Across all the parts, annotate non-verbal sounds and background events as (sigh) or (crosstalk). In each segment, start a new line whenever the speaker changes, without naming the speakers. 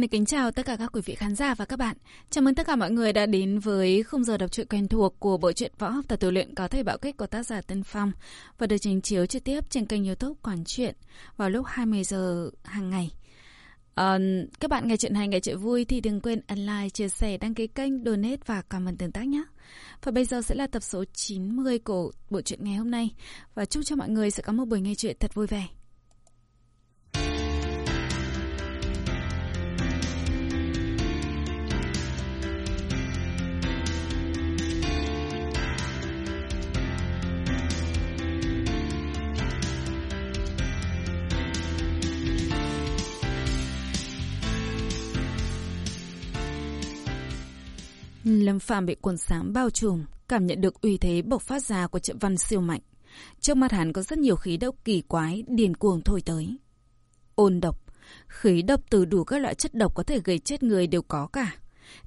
Xin kính chào tất cả các quý vị khán giả và các bạn. Chào mừng tất cả mọi người đã đến với khung giờ đọc truyện quen thuộc của bộ truyện võ học tập tu luyện có thể bạo kích của tác giả Tân Phong và được trình chiếu trực tiếp trên kênh YouTube Quản truyện vào lúc 20 giờ hàng ngày. À, các bạn nghe chuyện hay nghe chuyện vui thì đừng quên ấn like, chia sẻ, đăng ký kênh, donate và comment tương tác nhé. Và bây giờ sẽ là tập số 90 của bộ truyện ngày hôm nay và chúc cho mọi người sẽ có một buổi nghe chuyện thật vui vẻ. Lâm Phàm bị quần sáng bao trùm, cảm nhận được uy thế bộc phát ra của trận văn siêu mạnh. Trước mắt hắn có rất nhiều khí độc kỳ quái, điền cuồng thổi tới. Ôn độc, khí độc từ đủ các loại chất độc có thể gây chết người đều có cả.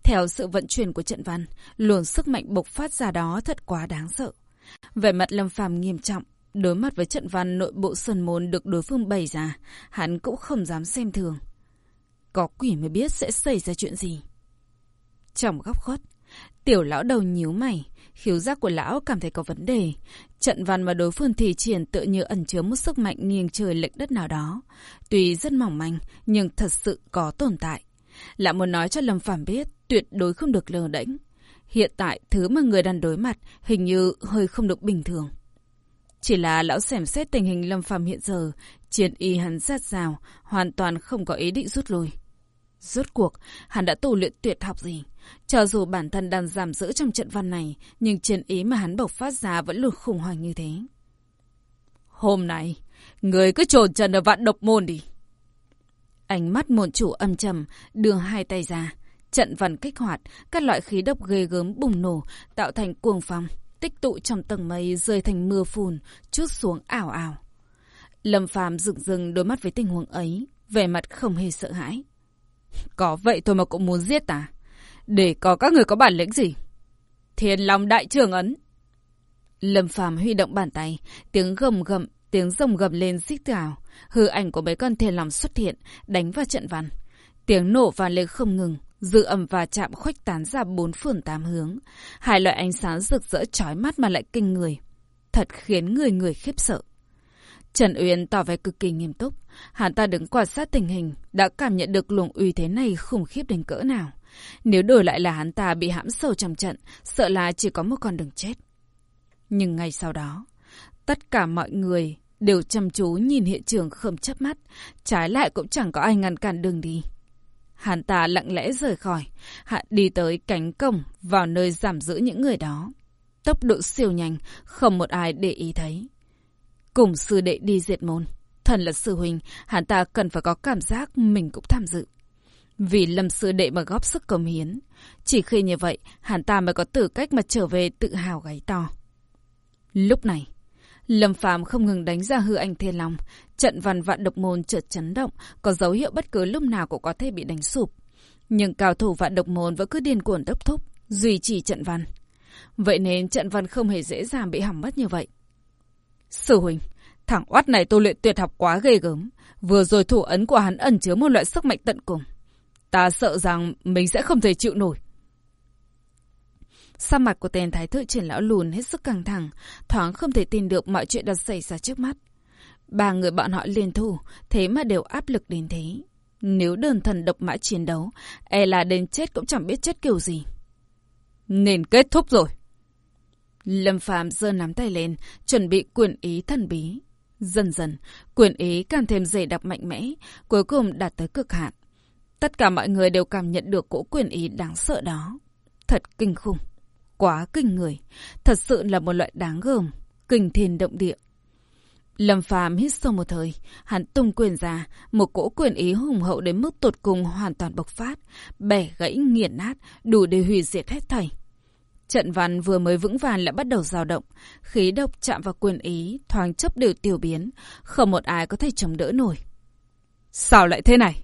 Theo sự vận chuyển của trận văn, luồng sức mạnh bộc phát ra đó thật quá đáng sợ. Vẻ mặt Lâm Phàm nghiêm trọng, đối mặt với trận văn nội bộ sơn môn được đối phương bày ra, hắn cũng không dám xem thường. Có quỷ mới biết sẽ xảy ra chuyện gì. Trong góc khuất, tiểu lão đầu nhíu mày, khiếu giác của lão cảm thấy có vấn đề. Trận văn mà đối phương thì triển tự như ẩn chứa một sức mạnh nghiêng trời lệch đất nào đó. Tuy rất mỏng manh, nhưng thật sự có tồn tại. Lão muốn nói cho Lâm Phàm biết, tuyệt đối không được lờ đễnh. Hiện tại, thứ mà người đang đối mặt hình như hơi không được bình thường. Chỉ là lão xem xét tình hình Lâm Phàm hiện giờ, chiến y hắn sát rào, hoàn toàn không có ý định rút lui. Rốt cuộc, hắn đã tu luyện tuyệt học gì? Cho dù bản thân đang giảm giữ trong trận văn này, nhưng chiến ý mà hắn bộc phát ra vẫn luôn khủng hoảng như thế. Hôm nay, người cứ trồn trần ở vạn độc môn đi. Ánh mắt môn chủ âm trầm, đưa hai tay ra. Trận văn kích hoạt, các loại khí độc ghê gớm bùng nổ, tạo thành cuồng phong, tích tụ trong tầng mây rơi thành mưa phùn, chút xuống ảo ảo. Lâm Phàm dựng rừng đôi mắt với tình huống ấy, vẻ mặt không hề sợ hãi. Có vậy thôi mà cũng muốn giết ta. Để có các người có bản lĩnh gì? Thiên Long Đại Trường Ấn. Lâm Phàm huy động bàn tay, tiếng gầm gầm, tiếng rồng gầm lên xích gào. Hư ảnh của mấy con thiên long xuất hiện, đánh vào trận văn. Tiếng nổ vang lên không ngừng, dư âm và chạm khuếch tán ra bốn phương tám hướng. Hai loại ánh sáng rực rỡ chói mắt mà lại kinh người. Thật khiến người người khiếp sợ. Trần Uyên tỏ vẻ cực kỳ nghiêm túc. Hắn ta đứng quan sát tình hình, đã cảm nhận được luồng uy thế này khủng khiếp đến cỡ nào. Nếu đổi lại là hắn ta bị hãm sâu trong trận, sợ là chỉ có một con đường chết. Nhưng ngay sau đó, tất cả mọi người đều chăm chú nhìn hiện trường không chấp mắt, trái lại cũng chẳng có ai ngăn cản đường đi. Hắn ta lặng lẽ rời khỏi, hạ đi tới cánh cổng vào nơi giảm giữ những người đó. Tốc độ siêu nhanh, không một ai để ý thấy. Cùng sư đệ đi diệt môn. Thần là sư huynh, hắn ta cần phải có cảm giác mình cũng tham dự. Vì lâm sư đệ mà góp sức cống hiến. Chỉ khi như vậy, hắn ta mới có tư cách mà trở về tự hào gáy to. Lúc này, Lâm Phàm không ngừng đánh ra hư ảnh thiên long. Trận văn vạn độc môn chợt chấn động, có dấu hiệu bất cứ lúc nào cũng có thể bị đánh sụp. Nhưng cao thủ vạn độc môn vẫn cứ điên cuồng đốc thúc, duy trì trận văn. Vậy nên trận văn không hề dễ dàng bị hỏng mất như vậy. Sư huynh, thằng oát này tu luyện tuyệt học quá ghê gớm. Vừa rồi thủ ấn của hắn ẩn chứa một loại sức mạnh tận cùng. Ta sợ rằng mình sẽ không thể chịu nổi. Sa mặt của tên thái thượng trưởng lão lùn hết sức căng thẳng, thoáng không thể tin được mọi chuyện đã xảy ra trước mắt. Ba người bọn họ liên thủ, thế mà đều áp lực đến thế. Nếu đơn thần độc mã chiến đấu, e là đến chết cũng chẳng biết chết kiểu gì. Nên kết thúc rồi. Lâm Phạm giơ nắm tay lên, chuẩn bị quyền ý thần bí. Dần dần, quyền ý càng thêm dày đặc mạnh mẽ, cuối cùng đạt tới cực hạn. Tất cả mọi người đều cảm nhận được cỗ quyền ý đáng sợ đó. Thật kinh khủng. Quá kinh người. Thật sự là một loại đáng gờm. Kinh thiên động địa. Lâm Phàm hít sâu một thời, hắn tung quyền ra, một cỗ quyền ý hùng hậu đến mức tột cùng hoàn toàn bộc phát, bẻ gãy nghiền nát, đủ để hủy diệt hết thảy. Trận văn vừa mới vững vàng lại bắt đầu dao động, khí độc chạm vào quyền ý, thoáng chấp đều tiêu biến, không một ai có thể chống đỡ nổi. Sao lại thế này?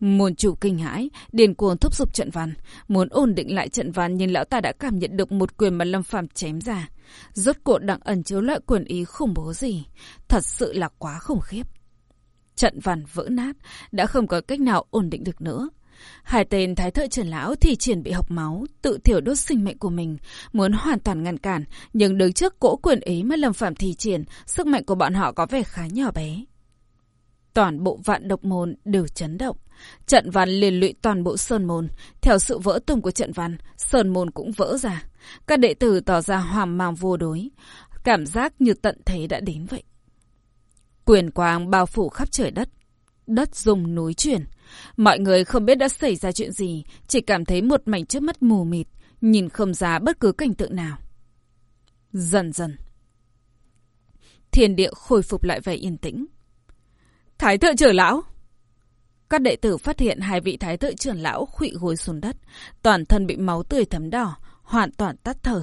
Môn chủ kinh hãi, điền cuồng thúc giục trận văn, muốn ổn định lại trận văn nhưng lão ta đã cảm nhận được một quyền mà Lâm Phàm chém ra. Rốt cuộc đang ẩn chứa loại quyền ý khủng bố gì, thật sự là quá khủng khiếp. trận văn vỡ nát, đã không có cách nào ổn định được nữa. Hai tên thái thợ trưởng lão thì triển bị học máu, tự thiểu đốt sinh mệnh của mình, muốn hoàn toàn ngăn cản, nhưng đứng trước cỗ quyền ý mà Lâm Phạm thì triển, sức mạnh của bọn họ có vẻ khá nhỏ bé. Toàn bộ vạn độc môn đều chấn động. Trận văn liền lụy toàn bộ sơn môn. Theo sự vỡ tung của trận văn, sơn môn cũng vỡ ra. Các đệ tử tỏ ra hoàng mang vô đối. Cảm giác như tận thế đã đến vậy. Quyền quang bao phủ khắp trời đất. Đất rung núi chuyển. Mọi người không biết đã xảy ra chuyện gì, chỉ cảm thấy một mảnh trước mắt mù mịt, nhìn không ra bất cứ cảnh tượng nào. Dần dần. Thiên địa khôi phục lại vẻ yên tĩnh. Thái thượng trưởng lão! Các đệ tử phát hiện hai vị thái thượng trưởng lão khụy gối xuống đất, toàn thân bị máu tươi thấm đỏ, hoàn toàn tắt thở.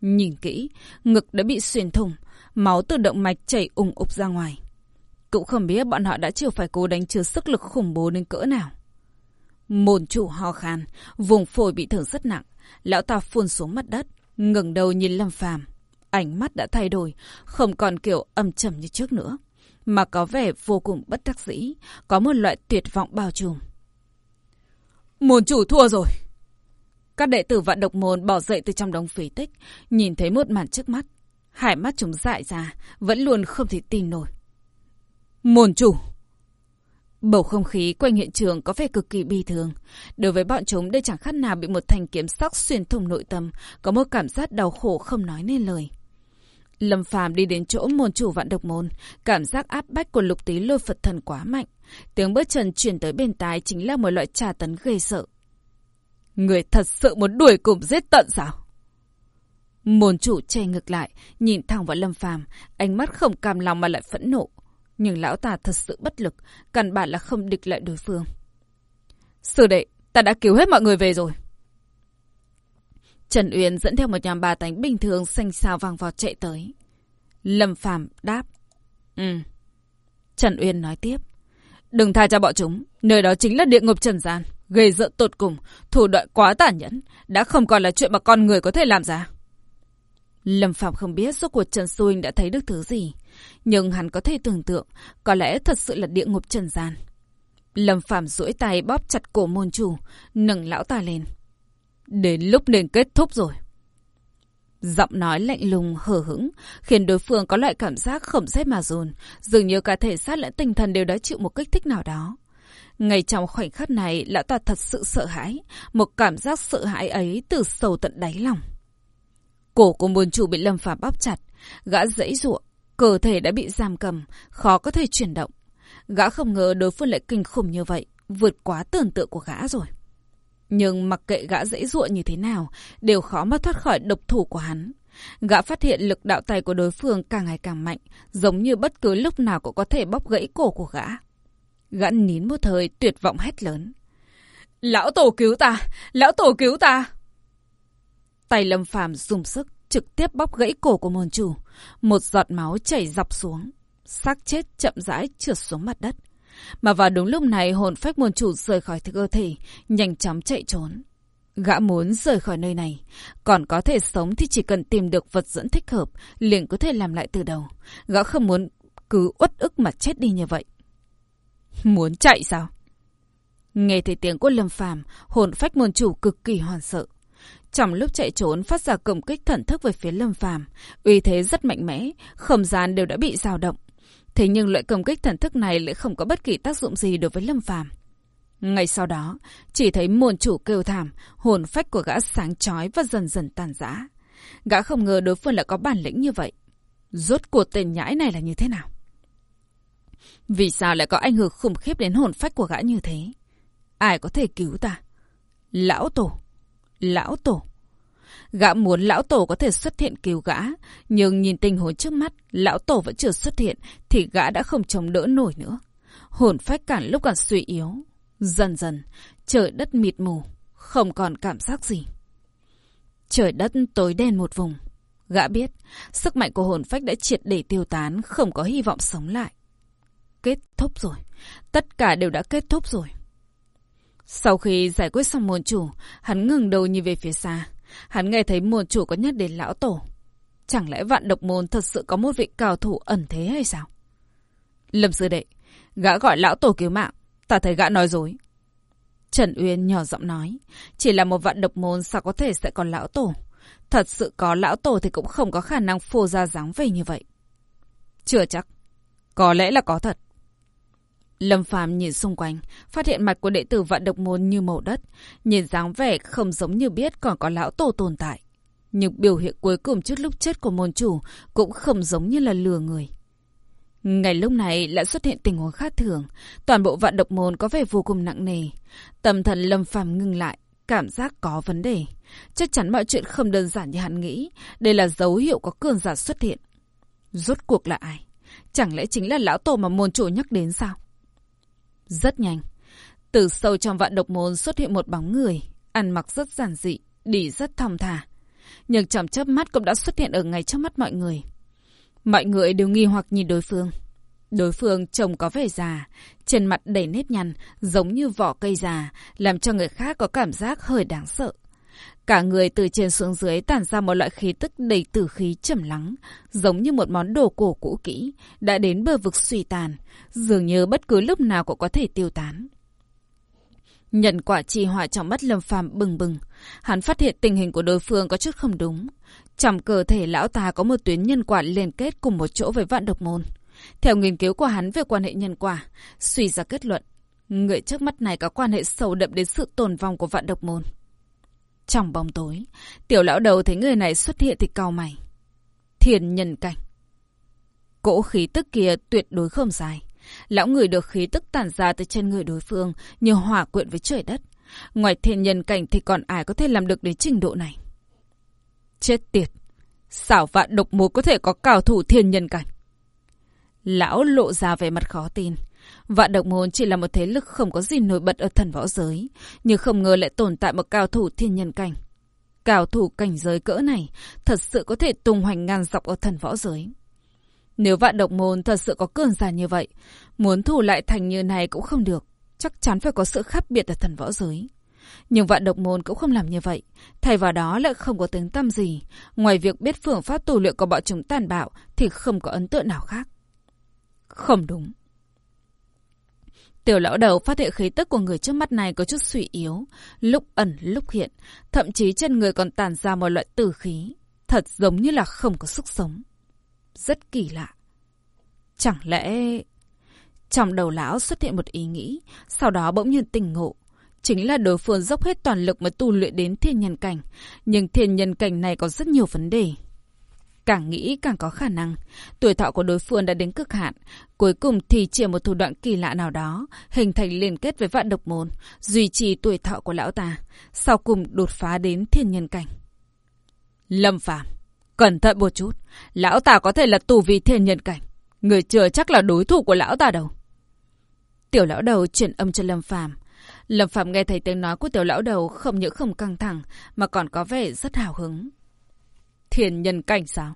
Nhìn kỹ, ngực đã bị xuyên thủng, máu từ động mạch chảy ủng ục ra ngoài. Cũng không biết bọn họ đã chịu phải cố đánh chứa sức lực khủng bố đến cỡ nào. Môn chủ ho khan, vùng phổi bị thương rất nặng, lão ta phun xuống mặt đất, ngẩng đầu nhìn Lâm Phàm, ánh mắt đã thay đổi, không còn kiểu âm trầm như trước nữa, mà có vẻ vô cùng bất đắc dĩ, có một loại tuyệt vọng bao trùm. Môn chủ thua rồi. Các đệ tử vạn độc môn bỏ dậy từ trong đống phế tích, nhìn thấy một màn trước mắt. Hải mắt chúng dại ra, vẫn luôn không thể tin nổi. Môn chủ! Bầu không khí quanh hiện trường có vẻ cực kỳ bi thương. Đối với bọn chúng đây chẳng khác nào bị một thanh kiếm sắc xuyên thủng nội tâm, có một cảm giác đau khổ không nói nên lời. Lâm Phàm đi đến chỗ môn chủ vạn độc môn, cảm giác áp bách của lục tí lôi Phật thần quá mạnh. Tiếng bước chân chuyển tới bên tai chính là một loại trà tấn ghê sợ. Người thật sự muốn đuổi cùng giết tận sao? Môn chủ che ngược lại, nhìn thẳng vào Lâm Phàm, ánh mắt không cam lòng mà lại phẫn nộ. Nhưng lão ta thật sự bất lực, căn bản là không địch lại đối phương. Sư đệ, ta đã cứu hết mọi người về rồi. Trần Uyên dẫn theo một nhóm bà tánh bình thường xanh xao vàng vọt chạy tới. Lâm Phàm đáp. Ừ. Trần Uyên nói tiếp. Đừng tha cho bọn chúng, nơi đó chính là địa ngục trần gian. Gây rợn tột cùng, thủ đoạn quá tàn nhẫn, đã không còn là chuyện mà con người có thể làm ra. Lâm Phạm không biết suốt cuộc Trần Xu đã thấy được thứ gì. Nhưng hắn có thể tưởng tượng, có lẽ thật sự là địa ngục trần gian. Lâm Phạm duỗi tay bóp chặt cổ môn chủ, nâng lão ta lên. Đến lúc nên kết thúc rồi. Giọng nói lạnh lùng, hờ hững, khiến đối phương có loại cảm giác khẩm rét mà dồn, dường như cả thể xác lẫn tinh thần đều đã chịu một kích thích nào đó. Ngay trong khoảnh khắc này, lão ta thật sự sợ hãi, một cảm giác sợ hãi ấy từ sâu tận đáy lòng. Cổ của môn chủ bị lâm phàm bóp chặt, gã dãy ruộng, cơ thể đã bị giam cầm, khó có thể chuyển động. Gã không ngờ đối phương lại kinh khủng như vậy, vượt quá tưởng tượng của gã rồi. Nhưng mặc kệ gã dãy ruộng như thế nào, đều khó mà thoát khỏi độc thủ của hắn. Gã phát hiện lực đạo tay của đối phương càng ngày càng mạnh, giống như bất cứ lúc nào cũng có thể bóp gãy cổ của gã. Gã nín một thời tuyệt vọng hét lớn. Lão tổ cứu ta! Lão tổ cứu ta! Tay lâm phàm dùng sức, trực tiếp bóp gãy cổ của môn chủ. Một giọt máu chảy dọc xuống. xác chết chậm rãi trượt xuống mặt đất. Mà vào đúng lúc này hồn phách môn chủ rời khỏi cơ thể, nhanh chóng chạy trốn. Gã muốn rời khỏi nơi này. Còn có thể sống thì chỉ cần tìm được vật dẫn thích hợp, liền có thể làm lại từ đầu. Gã không muốn cứ uất ức mà chết đi như vậy. (laughs) Muốn chạy sao? Nghe thấy tiếng của Lâm Phàm, hồn phách môn chủ cực kỳ hoảng sợ. Trong lúc chạy trốn phát ra công kích thần thức về phía Lâm Phàm, uy thế rất mạnh mẽ, không gian đều đã bị dao động. Thế nhưng loại công kích thần thức này lại không có bất kỳ tác dụng gì đối với Lâm Phàm. Ngay sau đó, chỉ thấy môn chủ kêu thảm, hồn phách của gã sáng chói và dần dần tàn rã. Gã không ngờ đối phương lại có bản lĩnh như vậy. Rốt cuộc tên nhãi này là như thế nào? Vì sao lại có ảnh hưởng khủng khiếp đến hồn phách của gã như thế? Ai có thể cứu ta? Lão Tổ! Lão Tổ! Gã muốn lão tổ có thể xuất hiện cứu gã, nhưng nhìn tình huống trước mắt, lão tổ vẫn chưa xuất hiện, thì gã đã không chống đỡ nổi nữa. Hồn phách cản lúc càng suy yếu. Dần dần, trời đất mịt mù, không còn cảm giác gì. Trời đất tối đen một vùng. Gã biết, sức mạnh của hồn phách đã triệt để tiêu tán, không có hy vọng sống lại. Kết thúc rồi. Tất cả đều đã kết thúc rồi. Sau khi giải quyết xong môn chủ, hắn ngừng đầu nhìn về phía xa. Hắn nghe thấy môn chủ có nhắc đến lão tổ. Chẳng lẽ vạn độc môn thật sự có một vị cao thủ ẩn thế hay sao? Lâm sư đệ, Gã gọi lão tổ cứu mạng. Ta thấy gã nói dối. Trần Uyên nhỏ giọng nói. Chỉ là một vạn độc môn sao có thể sẽ còn lão tổ. Thật sự có lão tổ thì cũng không có khả năng phô ra dáng về như vậy. Chưa chắc. Có lẽ là có thật. Lâm Phàm nhìn xung quanh, phát hiện mặt của đệ tử vạn độc môn như màu đất, nhìn dáng vẻ không giống như biết còn có lão tổ tồn tại. Nhưng biểu hiện cuối cùng trước lúc chết của môn chủ cũng không giống như là lừa người. Ngày lúc này lại xuất hiện tình huống khác thường, toàn bộ vạn độc môn có vẻ vô cùng nặng nề. Tâm thần Lâm Phàm ngưng lại, cảm giác có vấn đề. Chắc chắn mọi chuyện không đơn giản như hắn nghĩ, đây là dấu hiệu có cường giả xuất hiện. Rốt cuộc là ai? Chẳng lẽ chính là lão tổ mà môn chủ nhắc đến sao? Rất nhanh. Từ sâu trong vạn độc môn xuất hiện một bóng người, ăn mặc rất giản dị, đi rất thong thả. Nhưng chẳng chớp mắt cũng đã xuất hiện ở ngay trước mắt mọi người. Mọi người đều nghi hoặc nhìn đối phương. Đối phương trông có vẻ già, trên mặt đầy nếp nhăn, giống như vỏ cây già, làm cho người khác có cảm giác hơi đáng sợ. Cả người từ trên xuống dưới tản ra một loại khí tức đầy tử khí trầm lắng, giống như một món đồ cổ cũ kỹ, đã đến bờ vực suy tàn, dường như bất cứ lúc nào cũng có thể tiêu tán. Nhận quả trì hỏa trong mắt Lâm Phàm bừng bừng, hắn phát hiện tình hình của đối phương có chút không đúng. Trong cơ thể lão ta có một tuyến nhân quả liên kết cùng một chỗ với vạn độc môn. Theo nghiên cứu của hắn về quan hệ nhân quả, suy ra kết luận, người trước mắt này có quan hệ sâu đậm đến sự tồn vong của vạn độc môn. Trong bóng tối, tiểu lão đầu thấy người này xuất hiện thì cau mày. Thiền nhân cảnh. Cỗ khí tức kia tuyệt đối không dài. Lão người được khí tức tản ra từ chân người đối phương như hòa quyện với trời đất. Ngoài thiên nhân cảnh thì còn ai có thể làm được đến trình độ này. Chết tiệt. Xảo vạn độc mối có thể có cao thủ thiên nhân cảnh. Lão lộ ra vẻ mặt khó tin. Vạn độc môn chỉ là một thế lực không có gì nổi bật ở thần võ giới, nhưng không ngờ lại tồn tại một cao thủ thiên nhân cảnh. Cao thủ cảnh giới cỡ này thật sự có thể tung hoành ngang dọc ở thần võ giới. Nếu vạn độc môn thật sự có cường giả như vậy, muốn thủ lại thành như này cũng không được. Chắc chắn phải có sự khác biệt ở thần võ giới. Nhưng vạn độc môn cũng không làm như vậy. Thay vào đó lại không có tiếng tâm gì. Ngoài việc biết phương pháp tu luyện của bọn chúng tàn bạo thì không có ấn tượng nào khác. Không đúng. Tiểu lão đầu phát hiện khí tức của người trước mắt này có chút suy yếu, lúc ẩn lúc hiện, thậm chí trên người còn tàn ra một loại tử khí, thật giống như là không có sức sống. Rất kỳ lạ. Chẳng lẽ... Trong đầu lão xuất hiện một ý nghĩ, sau đó bỗng nhiên tỉnh ngộ. Chính là đối phương dốc hết toàn lực mới tu luyện đến thiên nhân cảnh, nhưng thiên nhân cảnh này có rất nhiều vấn đề. Càng nghĩ càng có khả năng, tuổi thọ của đối phương đã đến cực hạn, cuối cùng thì chỉ một thủ đoạn kỳ lạ nào đó, hình thành liên kết với vạn độc môn, duy trì tuổi thọ của lão ta, sau cùng đột phá đến thiên nhân cảnh. Lâm Phàm cẩn thận một chút, lão ta có thể là tù vì thiên nhân cảnh, người chưa chắc là đối thủ của lão ta đâu. Tiểu lão đầu chuyển âm cho Lâm Phàm Lâm Phạm nghe thấy tiếng nói của tiểu lão đầu không những không căng thẳng mà còn có vẻ rất hào hứng. Thiên nhân cảnh sao?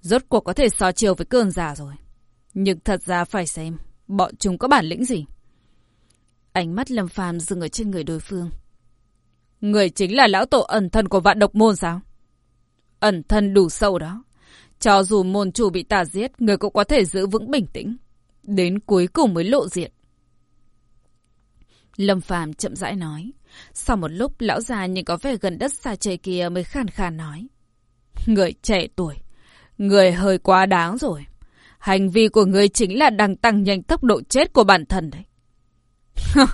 Rốt cuộc có thể so chiều với cơn già rồi. Nhưng thật ra phải xem, bọn chúng có bản lĩnh gì? Ánh mắt Lâm Phàm dừng ở trên người đối phương. Người chính là lão tổ ẩn thân của vạn độc môn sao? Ẩn thân đủ sâu đó. Cho dù môn chủ bị tà giết, người cũng có thể giữ vững bình tĩnh. Đến cuối cùng mới lộ diện. Lâm Phàm chậm rãi nói. Sau một lúc, lão già nhìn có vẻ gần đất xa trời kia mới khàn khàn nói. Người trẻ tuổi, người hơi quá đáng rồi. Hành vi của người chính là đang tăng nhanh tốc độ chết của bản thân đấy. (laughs)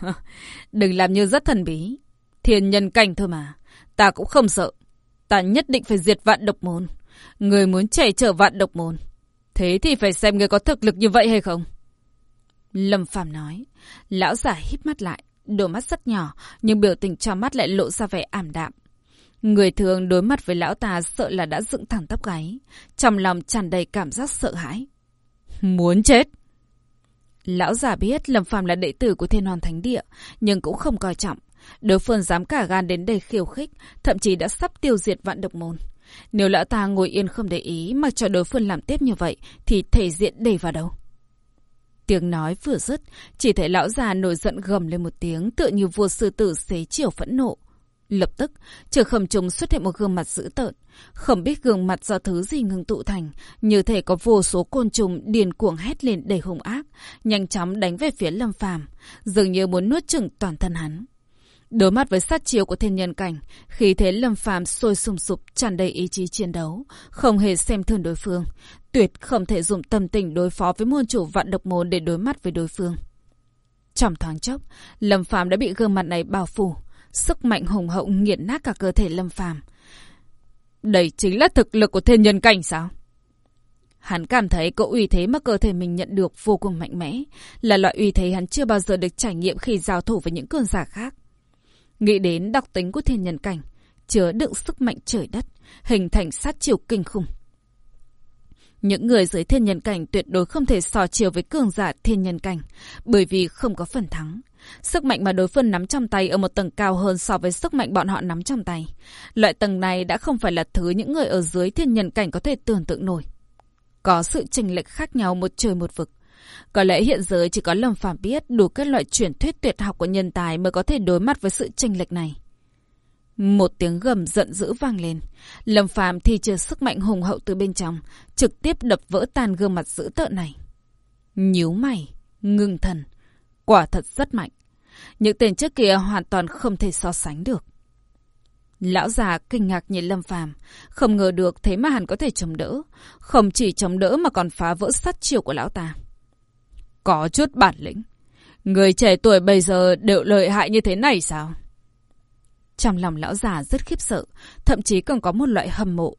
Đừng làm như rất thần bí. Thiên nhân cảnh thôi mà. Ta cũng không sợ. Ta nhất định phải diệt vạn độc môn. Người muốn chạy trở vạn độc môn. Thế thì phải xem người có thực lực như vậy hay không. Lâm Phàm nói. Lão giả hít mắt lại. Đôi mắt rất nhỏ, nhưng biểu tình cho mắt lại lộ ra vẻ ảm đạm. Người thường đối mặt với lão ta sợ là đã dựng thẳng tóc gáy. Trong lòng tràn đầy cảm giác sợ hãi. Muốn chết! Lão già biết Lâm Phàm là đệ tử của Thiên Hoàn Thánh Địa, nhưng cũng không coi trọng. Đối phương dám cả gan đến đây khiêu khích, thậm chí đã sắp tiêu diệt vạn độc môn. Nếu lão ta ngồi yên không để ý mà cho đối phương làm tiếp như vậy, thì thể diện để vào đâu? Tiếng nói vừa dứt, chỉ thấy lão già nổi giận gầm lên một tiếng tựa như vua sư tử xế chiều phẫn nộ. Lập tức, trên khẩm trùng xuất hiện một gương mặt dữ tợn. Không biết gương mặt do thứ gì ngừng tụ thành, như thể có vô số côn trùng điền cuồng hét lên đầy hung ác, nhanh chóng đánh về phía Lâm Phàm, dường như muốn nuốt chửng toàn thân hắn. Đối mặt với sát chiêu của thiên nhân cảnh, khi thế Lâm Phàm sôi sùng sục tràn đầy ý chí chiến đấu, không hề xem thường đối phương, tuyệt không thể dùng tâm tình đối phó với môn chủ vạn độc môn để đối mặt với đối phương. Trong thoáng chốc, Lâm Phàm đã bị gương mặt này bao phủ, sức mạnh hùng hậu nghiền nát cả cơ thể Lâm Phàm. Đây chính là thực lực của thiên nhân cảnh sao? Hắn cảm thấy cỗ uy thế mà cơ thể mình nhận được vô cùng mạnh mẽ, là loại uy thế hắn chưa bao giờ được trải nghiệm khi giao thủ với những cường giả khác. Nghĩ đến đặc tính của thiên nhân cảnh, chứa đựng sức mạnh trời đất, hình thành sát chiều kinh khủng. Những người dưới thiên nhân cảnh tuyệt đối không thể so chiều với cường giả thiên nhân cảnh, bởi vì không có phần thắng. Sức mạnh mà đối phương nắm trong tay ở một tầng cao hơn so với sức mạnh bọn họ nắm trong tay. Loại tầng này đã không phải là thứ những người ở dưới thiên nhân cảnh có thể tưởng tượng nổi. Có sự chênh lệch khác nhau một trời một vực. Có lẽ hiện giờ chỉ có Lâm Phàm biết đủ các loại truyền thuyết tuyệt học của nhân tài mới có thể đối mặt với sự chênh lệch này. Một tiếng gầm giận dữ vang lên. Lâm Phàm thì chờ sức mạnh hùng hậu từ bên trong, trực tiếp đập vỡ tan gương mặt dữ tợn này. Nhíu mày, ngưng thần. Quả thật rất mạnh. Những tên trước kia hoàn toàn không thể so sánh được. Lão già kinh ngạc nhìn Lâm Phàm, không ngờ được thế mà hắn có thể chống đỡ, không chỉ chống đỡ mà còn phá vỡ sát chiều của lão ta. Có chút bản lĩnh. Người trẻ tuổi bây giờ đều lợi hại như thế này sao? Trong lòng lão già rất khiếp sợ, thậm chí còn có một loại hâm mộ.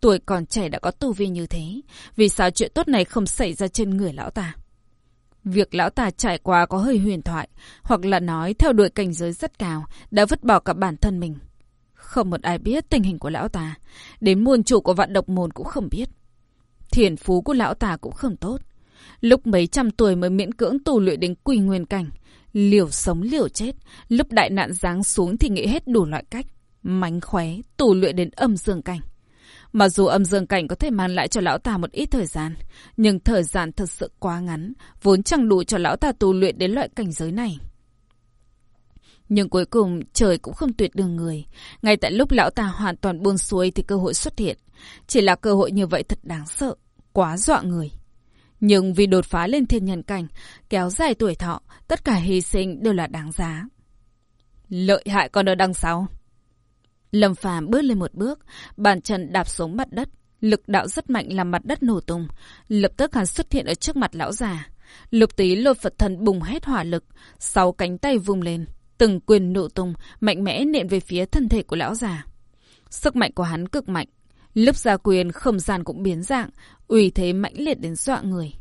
Tuổi còn trẻ đã có tu vi như thế, vì sao chuyện tốt này không xảy ra trên người lão ta? Việc lão ta trải qua có hơi huyền thoại, hoặc là nói theo đuổi cảnh giới rất cao, đã vứt bỏ cả bản thân mình. Không một ai biết tình hình của lão ta, đến môn chủ của vạn độc môn cũng không biết. Thiền phú của lão ta cũng không tốt. Lúc mấy trăm tuổi mới miễn cưỡng tu luyện đến quỳ nguyên cảnh, liều sống liều chết, lúc đại nạn giáng xuống thì nghĩ hết đủ loại cách, mánh khóe, tù luyện đến âm dương cảnh. Mặc dù âm dương cảnh có thể mang lại cho lão ta một ít thời gian, nhưng thời gian thật sự quá ngắn, vốn chẳng đủ cho lão ta tu luyện đến loại cảnh giới này. Nhưng cuối cùng trời cũng không tuyệt đường người. Ngay tại lúc lão ta hoàn toàn buông xuôi thì cơ hội xuất hiện. Chỉ là cơ hội như vậy thật đáng sợ, quá dọa người. Nhưng vì đột phá lên thiên nhân cảnh, kéo dài tuổi thọ, tất cả hy sinh đều là đáng giá. Lợi hại còn ở đằng sau. Lâm Phàm bước lên một bước, bàn chân đạp xuống mặt đất, lực đạo rất mạnh làm mặt đất nổ tung, lập tức hắn xuất hiện ở trước mặt lão già. Lục tí lôi Phật thần bùng hết hỏa lực, sáu cánh tay vung lên, từng quyền nổ tung, mạnh mẽ nện về phía thân thể của lão già. Sức mạnh của hắn cực mạnh, lúc ra quyền không gian cũng biến dạng, uy thế mãnh liệt đến dọa người.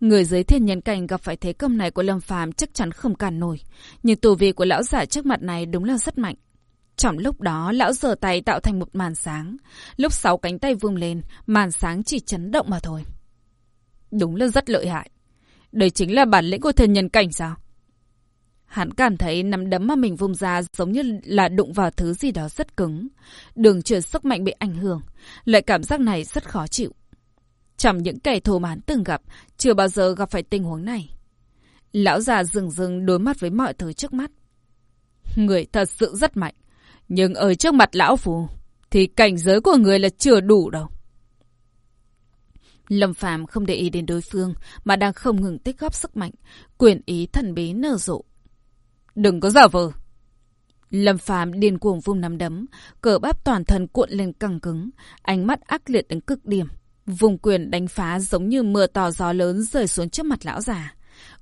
Người dưới thiên nhân cảnh gặp phải thế công này của Lâm Phàm chắc chắn không cản nổi, nhưng tù vi của lão giả trước mặt này đúng là rất mạnh. Trong lúc đó, lão giở tay tạo thành một màn sáng. Lúc sáu cánh tay vung lên, màn sáng chỉ chấn động mà thôi. Đúng là rất lợi hại. Đây chính là bản lĩnh của thiên nhân cảnh sao? Hắn cảm thấy nắm đấm mà mình vung ra giống như là đụng vào thứ gì đó rất cứng. Đường truyền sức mạnh bị ảnh hưởng. Loại cảm giác này rất khó chịu. Trong những kẻ thù mà hắn từng gặp, chưa bao giờ gặp phải tình huống này. Lão già dừng dừng đối mặt với mọi thứ trước mắt. Người thật sự rất mạnh. Nhưng ở trước mặt lão phù, thì cảnh giới của người là chưa đủ đâu. Lâm Phàm không để ý đến đối phương, mà đang không ngừng tích góp sức mạnh, quyền ý thần bí nở rộ. Đừng có giả vờ. Lâm Phàm điên cuồng vung nắm đấm, cờ bắp toàn thân cuộn lên căng cứng, ánh mắt ác liệt đến cực điểm. Vùng quyền đánh phá giống như mưa to gió lớn rơi xuống trước mặt lão già.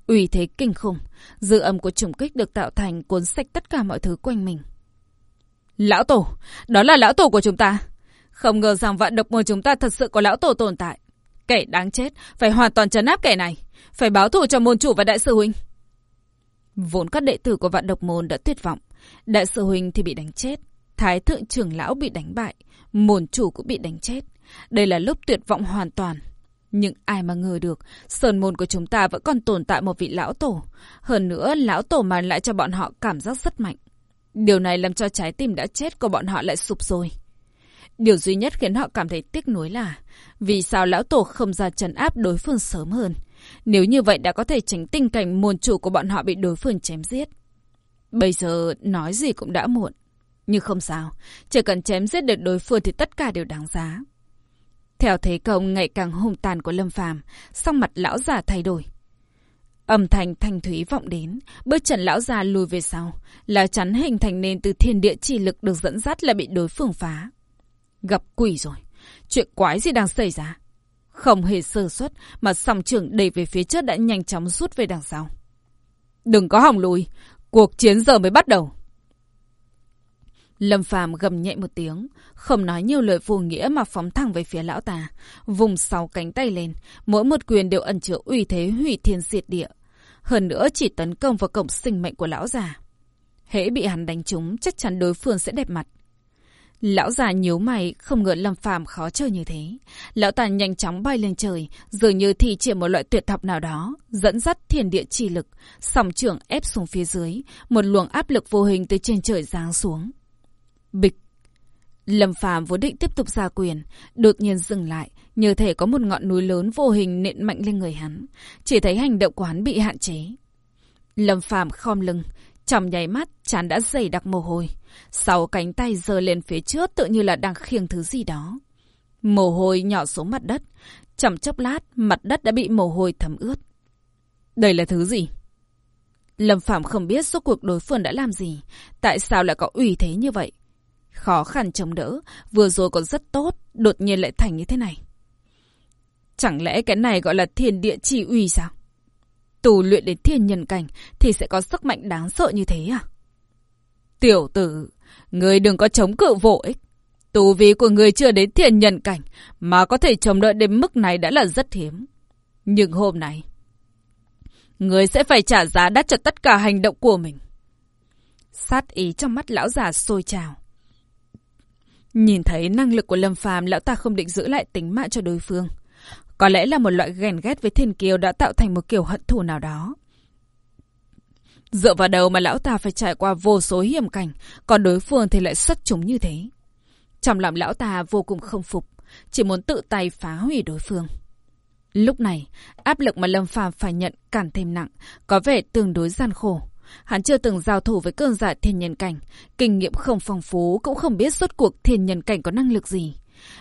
Uy thế kinh khủng, dư âm của trùng kích được tạo thành cuốn sạch tất cả mọi thứ quanh mình. Lão tổ, đó là lão tổ của chúng ta. Không ngờ rằng vạn độc môn chúng ta thật sự có lão tổ tồn tại. Kẻ đáng chết, phải hoàn toàn trấn áp kẻ này. Phải báo thù cho môn chủ và đại sư huynh. Vốn các đệ tử của vạn độc môn đã tuyệt vọng. Đại sư huynh thì bị đánh chết. Thái thượng trưởng lão bị đánh bại. Môn chủ cũng bị đánh chết. Đây là lúc tuyệt vọng hoàn toàn. Nhưng ai mà ngờ được, sơn môn của chúng ta vẫn còn tồn tại một vị lão tổ. Hơn nữa, lão tổ mang lại cho bọn họ cảm giác rất mạnh. Điều này làm cho trái tim đã chết của bọn họ lại sụp rồi. Điều duy nhất khiến họ cảm thấy tiếc nuối là vì sao lão tổ không ra trấn áp đối phương sớm hơn. Nếu như vậy đã có thể tránh tình cảnh môn chủ của bọn họ bị đối phương chém giết. Bây giờ nói gì cũng đã muộn. Nhưng không sao, chỉ cần chém giết được đối phương thì tất cả đều đáng giá. Theo thế công ngày càng hung tàn của Lâm Phàm, song mặt lão già thay đổi. Âm thanh thanh thúy vọng đến, bước chân lão già lùi về sau, lá chắn hình thành nên từ thiên địa chỉ lực được dẫn dắt là bị đối phương phá. Gặp quỷ rồi, chuyện quái gì đang xảy ra? Không hề sơ suất mà song trưởng đẩy về phía trước đã nhanh chóng rút về đằng sau. Đừng có hỏng lùi, cuộc chiến giờ mới bắt đầu. Lâm Phàm gầm nhẹ một tiếng, không nói nhiều lời vô nghĩa mà phóng thẳng về phía lão ta, vùng sáu cánh tay lên, mỗi một quyền đều ẩn chứa uy thế hủy thiên diệt địa. Hơn nữa chỉ tấn công vào cổng sinh mệnh của lão già. Hễ bị hắn đánh trúng, chắc chắn đối phương sẽ đẹp mặt. Lão già nhíu mày, không ngờ Lâm Phàm khó chơi như thế. Lão ta nhanh chóng bay lên trời, dường như thi triển một loại tuyệt học nào đó, dẫn dắt thiên địa chi lực, sòng trưởng ép xuống phía dưới, một luồng áp lực vô hình từ trên trời giáng xuống. Bịch. Lâm Phàm vốn định tiếp tục ra quyền, đột nhiên dừng lại, như thể có một ngọn núi lớn vô hình nện mạnh lên người hắn, chỉ thấy hành động của hắn bị hạn chế. Lâm Phàm khom lưng, trong nháy mắt chán đã dày đặc mồ hôi, sau cánh tay giơ lên phía trước tự như là đang khiêng thứ gì đó. Mồ hôi nhỏ xuống mặt đất, trong chốc lát mặt đất đã bị mồ hôi thấm ướt. Đây là thứ gì? Lâm Phạm không biết số cuộc đối phương đã làm gì, tại sao lại có ủy thế như vậy. Khó khăn chống đỡ, vừa rồi còn rất tốt, đột nhiên lại thành như thế này. Chẳng lẽ cái này gọi là thiên địa chỉ ủy sao? Tù luyện đến thiên nhân cảnh thì sẽ có sức mạnh đáng sợ như thế à? Tiểu tử, người đừng có chống cự vô ích. Tù vi của người chưa đến thiên nhân cảnh mà có thể chống đỡ đến mức này đã là rất hiếm. Nhưng hôm nay, người sẽ phải trả giá đắt cho tất cả hành động của mình. Sát ý trong mắt lão già sôi trào. Nhìn thấy năng lực của Lâm Phàm, lão ta không định giữ lại tính mạng cho đối phương. Có lẽ là một loại ghen ghét với thiên kiều đã tạo thành một kiểu hận thù nào đó. Dựa vào đầu mà lão ta phải trải qua vô số hiểm cảnh, còn đối phương thì lại xuất chúng như thế. Trong lòng lão ta vô cùng không phục, chỉ muốn tự tay phá hủy đối phương. Lúc này, áp lực mà Lâm Phàm phải nhận càng thêm nặng, có vẻ tương đối gian khổ. Hắn chưa từng giao thủ với cơn giả thiên nhân cảnh, kinh nghiệm không phong phú cũng không biết suốt cuộc thiên nhân cảnh có năng lực gì.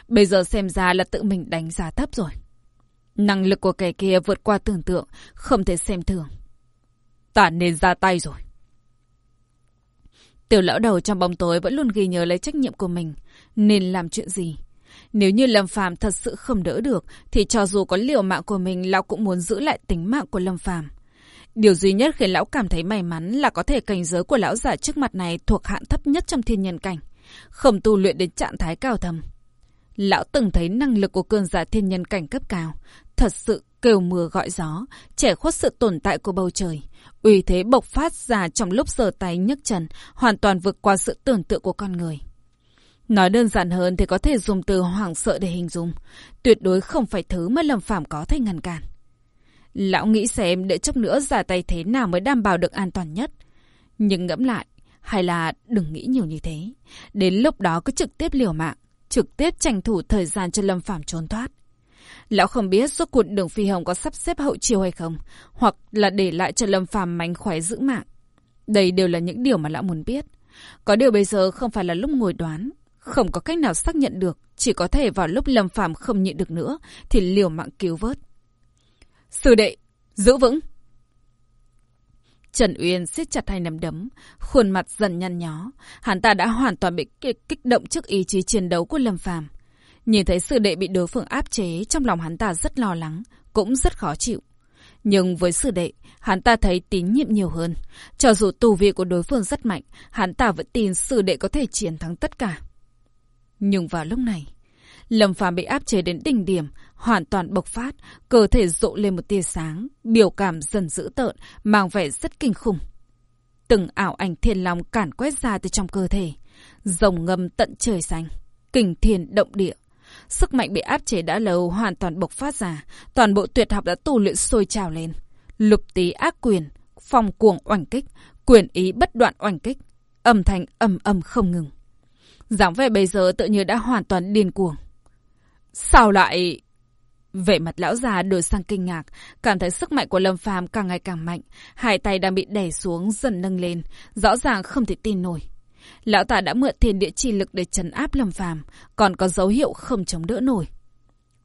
Bây giờ xem ra là tự mình đánh giá thấp rồi. Năng lực của kẻ kia vượt qua tưởng tượng, không thể xem thường. Ta nên ra tay rồi. Tiểu lão đầu trong bóng tối vẫn luôn ghi nhớ lấy trách nhiệm của mình. Nên làm chuyện gì? Nếu như Lâm Phàm thật sự không đỡ được, thì cho dù có liều mạng của mình, lão cũng muốn giữ lại tính mạng của Lâm Phàm. Điều duy nhất khiến lão cảm thấy may mắn là có thể cảnh giới của lão giả trước mặt này thuộc hạng thấp nhất trong thiên nhân cảnh, không tu luyện đến trạng thái cao thầm. Lão từng thấy năng lực của cơn giả thiên nhân cảnh cấp cao, thật sự kêu mưa gọi gió, trẻ khuất sự tồn tại của bầu trời. Uy thế bộc phát ra trong lúc giơ tay nhấc chân, hoàn toàn vượt qua sự tưởng tượng của con người. Nói đơn giản hơn thì có thể dùng từ hoảng sợ để hình dung. Tuyệt đối không phải thứ mà Lâm phạm có thể ngăn cản. Lão nghĩ xem để chốc nữa ra tay thế nào mới đảm bảo được an toàn nhất. Nhưng ngẫm lại, hay là đừng nghĩ nhiều như thế. Đến lúc đó cứ trực tiếp liều mạng, trực tiếp tranh thủ thời gian cho Lâm phạm trốn thoát. Lão không biết rốt cuộc đường phi hồng có sắp xếp hậu chiêu hay không, hoặc là để lại cho Lâm Phàm mánh khỏe giữ mạng. Đây đều là những điều mà lão muốn biết. Có điều bây giờ không phải là lúc ngồi đoán, không có cách nào xác nhận được, chỉ có thể vào lúc Lâm Phàm không nhịn được nữa thì liều mạng cứu vớt. Sư đệ, giữ vững. Trần Uyên siết chặt hai nắm đấm, khuôn mặt dần nhăn nhó. Hắn ta đã hoàn toàn bị kích động trước ý chí chiến đấu của Lâm Phàm. Nhìn thấy sư đệ bị đối phương áp chế, trong lòng hắn ta rất lo lắng, cũng rất khó chịu. Nhưng với sư đệ, hắn ta thấy tín nhiệm nhiều hơn. Cho dù tù vị của đối phương rất mạnh, hắn ta vẫn tin sư đệ có thể chiến thắng tất cả. Nhưng vào lúc này, Lâm Phàm bị áp chế đến đỉnh điểm, hoàn toàn bộc phát, cơ thể rộ lên một tia sáng, biểu cảm dần dữ tợn, mang vẻ rất kinh khủng. Từng ảo ảnh thiên long cản quét ra từ trong cơ thể, rồng ngâm tận trời xanh, kình thiên động địa. Sức mạnh bị áp chế đã lâu hoàn toàn bộc phát ra, toàn bộ tuyệt học đã tu luyện sôi trào lên. Lục tí ác quyền, phòng cuồng oanh kích, quyền ý bất đoạn oanh kích, âm thanh ầm ầm không ngừng. dáng vẻ bây giờ tự như đã hoàn toàn điên cuồng. Sao lại... Vẻ mặt lão già đổi sang kinh ngạc, cảm thấy sức mạnh của Lâm Phàm càng ngày càng mạnh, hai tay đang bị đè xuống dần nâng lên, rõ ràng không thể tin nổi. Lão ta đã mượn thiên địa chi lực để trấn áp Lâm Phàm, còn có dấu hiệu không chống đỡ nổi.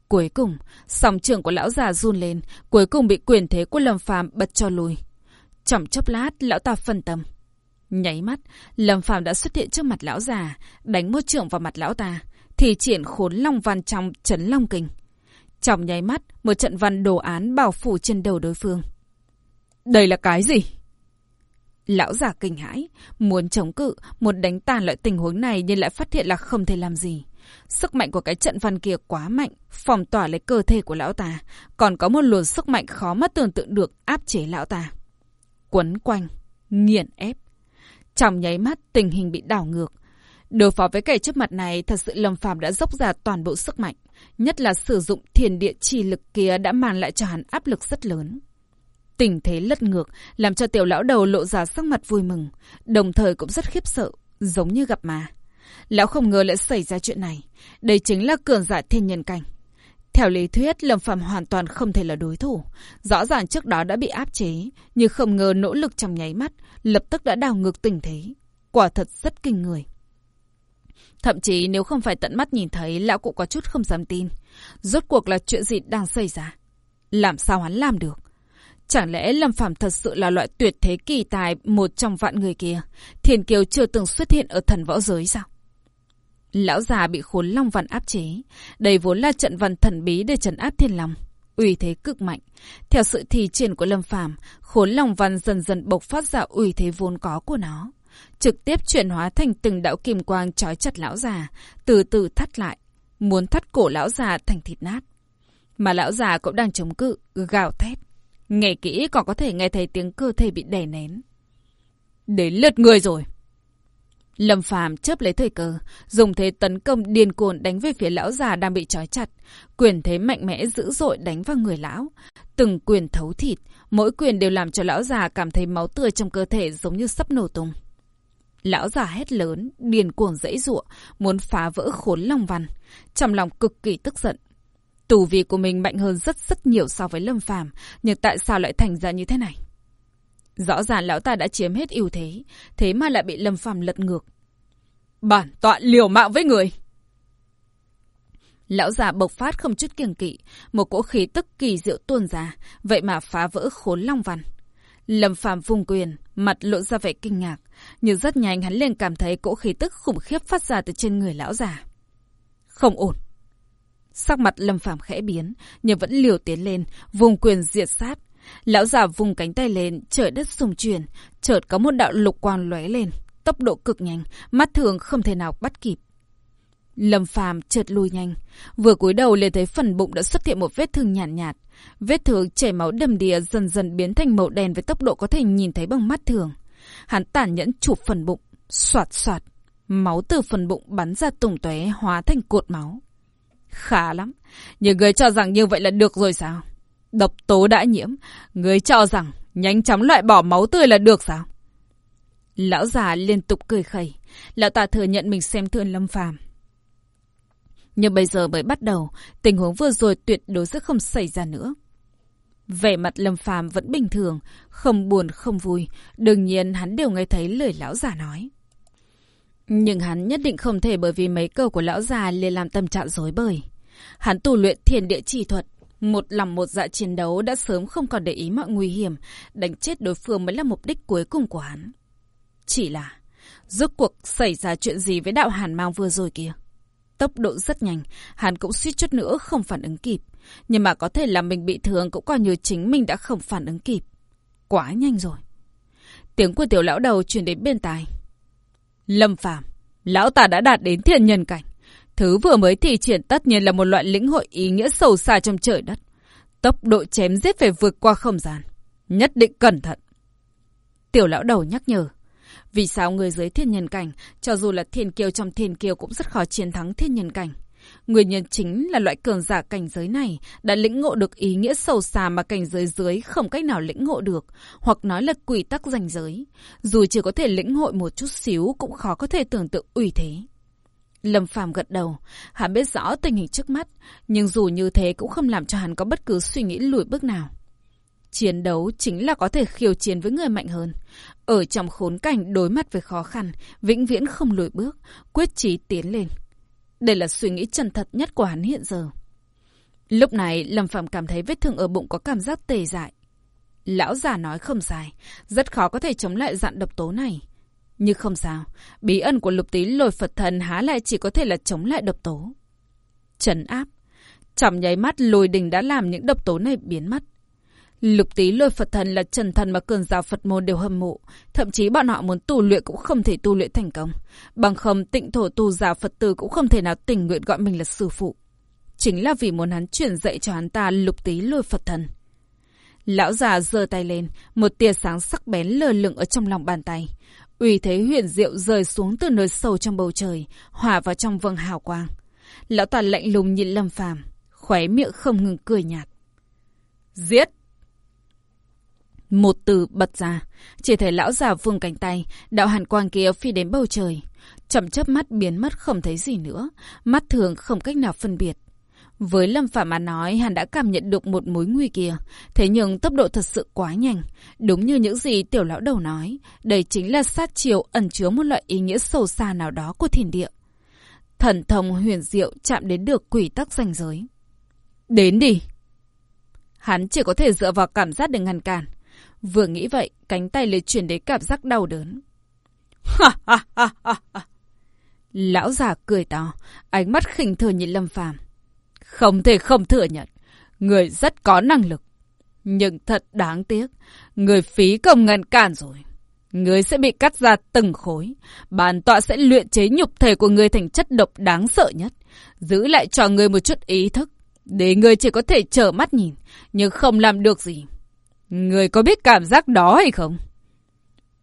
Cuối cùng, sòng trưởng của lão già run lên, cuối cùng bị quyền thế của Lâm Phàm bật cho lùi. Trong chốc lát, lão ta phân tâm. Nháy mắt, Lâm Phàm đã xuất hiện trước mặt lão già, đánh một trưởng vào mặt lão ta, thì triển khốn long văn trong chấn long kình. Trong nháy mắt, một trận văn đồ án bảo phủ trên đầu đối phương. Đây là cái gì? Lão già kinh hãi, muốn chống cự, muốn đánh tàn loại tình huống này nhưng lại phát hiện là không thể làm gì. Sức mạnh của cái trận văn kia quá mạnh, phòng tỏa lấy cơ thể của lão ta, còn có một luồng sức mạnh khó mà tưởng tượng được áp chế lão ta. Quấn quanh, nghiền ép. Trong nháy mắt, tình hình bị đảo ngược. Đối phó với kẻ trước mặt này, thật sự Lâm Phàm đã dốc ra toàn bộ sức mạnh. Nhất là sử dụng thiền địa chi lực kia đã mang lại cho hắn áp lực rất lớn. Tình thế lật ngược, làm cho tiểu lão đầu lộ ra sắc mặt vui mừng, đồng thời cũng rất khiếp sợ, giống như gặp mà. Lão không ngờ lại xảy ra chuyện này. Đây chính là cường giả thiên nhân cảnh. Theo lý thuyết, Lâm Phàm hoàn toàn không thể là đối thủ. Rõ ràng trước đó đã bị áp chế, nhưng không ngờ nỗ lực trong nháy mắt, lập tức đã đảo ngược tình thế. Quả thật rất kinh người. Thậm chí nếu không phải tận mắt nhìn thấy, lão cũng có chút không dám tin. Rốt cuộc là chuyện gì đang xảy ra? Làm sao hắn làm được? Chẳng lẽ Lâm Phàm thật sự là loại tuyệt thế kỳ tài một trong vạn người kia? Thiền kiều chưa từng xuất hiện ở thần võ giới sao? Lão già bị khốn long văn áp chế. Đây vốn là trận văn thần bí để trấn áp thiên long. Uy thế cực mạnh. Theo sự thi triển của Lâm Phàm, khốn long văn dần dần bộc phát ra uy thế vốn có của nó. Trực tiếp chuyển hóa thành từng đạo kim quang trói chặt lão già, từ từ thắt lại, muốn thắt cổ lão già thành thịt nát. Mà lão già cũng đang chống cự, gào thét. Nghe kỹ còn có thể nghe thấy tiếng cơ thể bị đè nén. Đến lượt người rồi. Lâm Phàm chớp lấy thời cơ, dùng thế tấn công điên cuồng đánh về phía lão già đang bị trói chặt, quyền thế mạnh mẽ dữ dội đánh vào người lão, từng quyền thấu thịt, mỗi quyền đều làm cho lão già cảm thấy máu tươi trong cơ thể giống như sắp nổ tung. Lão già hét lớn, điên cuồng dãy giụa, muốn phá vỡ khốn lòng văn, trong lòng cực kỳ tức giận. Tù vi của mình mạnh hơn rất rất nhiều so với Lâm Phàm, nhưng tại sao lại thành ra như thế này? Rõ ràng lão ta đã chiếm hết ưu thế, thế mà lại bị Lâm Phàm lật ngược. Bản tọa liều mạng với người! Lão già bộc phát không chút kiêng kỵ, một cỗ khí tức kỳ diệu tuôn ra, vậy mà phá vỡ khốn long văn. Lâm Phàm vùng quyền, mặt lộ ra vẻ kinh ngạc, nhưng rất nhanh hắn liền cảm thấy cỗ khí tức khủng khiếp phát ra từ trên người lão già. Không ổn. Sắc mặt Lâm Phàm khẽ biến, nhưng vẫn liều tiến lên, vùng quyền diệt sát. Lão già vùng cánh tay lên, trời đất xung chuyển, chợt có một đạo lục quang lóe lên, tốc độ cực nhanh, mắt thường không thể nào bắt kịp. Lâm Phàm chợt lùi nhanh, vừa cúi đầu liền thấy phần bụng đã xuất hiện một vết thương nhàn nhạt, nhạt. Vết thương chảy máu đầm đìa dần dần biến thành màu đen với tốc độ có thể nhìn thấy bằng mắt thường. Hắn tàn nhẫn chụp phần bụng, soạt soạt, máu từ phần bụng bắn ra tùng tóe hóa thành cột máu. Khá lắm, nhưng người cho rằng như vậy là được rồi sao? Độc tố đã nhiễm, người cho rằng nhanh chóng loại bỏ máu tươi là được sao? Lão già liên tục cười khẩy, lão ta thừa nhận mình xem thường Lâm Phàm. Nhưng bây giờ mới bắt đầu, tình huống vừa rồi tuyệt đối sẽ không xảy ra nữa. Vẻ mặt Lâm Phàm vẫn bình thường, không buồn không vui, đương nhiên hắn đều nghe thấy lời lão già nói. Nhưng hắn nhất định không thể bởi vì mấy câu của lão già liền làm tâm trạng rối bời. Hắn tu luyện thiền địa chỉ thuật, một lòng một dạ chiến đấu đã sớm không còn để ý mọi nguy hiểm, đánh chết đối phương mới là mục đích cuối cùng của hắn. Chỉ là, rốt cuộc xảy ra chuyện gì với đạo hàn mang vừa rồi kia? Tốc độ rất nhanh, hắn cũng suýt chút nữa không phản ứng kịp. Nhưng mà có thể là mình bị thương cũng coi như chính mình đã không phản ứng kịp. Quá nhanh rồi. Tiếng của tiểu lão đầu truyền đến bên tai. Lâm Phàm, lão ta đã đạt đến thiên nhân cảnh. Thứ vừa mới thi triển tất nhiên là một loại lĩnh hội ý nghĩa sâu xa trong trời đất. Tốc độ chém giết phải vượt qua không gian. Nhất định cẩn thận. Tiểu lão đầu nhắc nhở. Vì sao người dưới thiên nhân cảnh, cho dù là thiên kiêu trong thiên kiêu cũng rất khó chiến thắng thiên nhân cảnh. Nguyên nhân chính là loại cường giả cảnh giới này đã lĩnh ngộ được ý nghĩa sâu xa mà cảnh giới dưới không cách nào lĩnh ngộ được, hoặc nói là quy tắc ranh giới. Dù chỉ có thể lĩnh hội một chút xíu cũng khó có thể tưởng tượng ủy thế. Lâm Phàm gật đầu, hắn biết rõ tình hình trước mắt, nhưng dù như thế cũng không làm cho hắn có bất cứ suy nghĩ lùi bước nào. Chiến đấu chính là có thể khiêu chiến với người mạnh hơn. Ở trong khốn cảnh đối mặt với khó khăn, vĩnh viễn không lùi bước, quyết chí tiến lên. Đây là suy nghĩ chân thật nhất của hắn hiện giờ. Lúc này, Lâm Phạm cảm thấy vết thương ở bụng có cảm giác tê dại. Lão già nói không sai, rất khó có thể chống lại dạng độc tố này. Nhưng không sao, bí ẩn của lục tí lôi Phật thần há lại chỉ có thể là chống lại độc tố. Trấn áp. Trong nháy mắt lôi đình đã làm những độc tố này biến mất. Lục tí lôi Phật thần là trần thần mà cường giáo Phật môn đều hâm mộ. Thậm chí bọn họ muốn tu luyện cũng không thể tu luyện thành công. Bằng không tịnh thổ tu giả Phật tử cũng không thể nào tình nguyện gọi mình là sư phụ. Chính là vì muốn hắn truyền dạy cho hắn ta lục tí lôi Phật thần. Lão già giơ tay lên, một tia sáng sắc bén lơ lửng ở trong lòng bàn tay. Uy thế huyền diệu rơi xuống từ nơi sâu trong bầu trời, hòa vào trong vầng hào quang. Lão ta lạnh lùng nhìn Lâm Phàm, khóe miệng không ngừng cười nhạt. Giết! Một từ bật ra, chỉ thấy lão già vung cánh tay, đạo hàn quang kia phi đến bầu trời. Chậm chớp mắt biến mất không thấy gì nữa, mắt thường không cách nào phân biệt. Với Lâm Phạm mà nói, hắn đã cảm nhận được một mối nguy kia. Thế nhưng tốc độ thật sự quá nhanh. Đúng như những gì tiểu lão đầu nói, đây chính là sát chiều ẩn chứa một loại ý nghĩa sâu xa nào đó của thiên địa. Thần thông huyền diệu chạm đến được quỷ tắc ranh giới. Đến đi! Hắn chỉ có thể dựa vào cảm giác để ngăn cản. Vừa nghĩ vậy, cánh tay liền chuyển đến cảm giác đau đớn. Lão già cười to, ánh mắt khinh thường nhìn Lâm Phàm. Không thể không thừa nhận, người rất có năng lực. Nhưng thật đáng tiếc, người phí công ngăn cản rồi. Người sẽ bị cắt ra từng khối. Bản tọa sẽ luyện chế nhục thể của người thành chất độc đáng sợ nhất. Giữ lại cho người một chút ý thức. Để người chỉ có thể trở mắt nhìn, nhưng không làm được gì. Người có biết cảm giác đó hay không?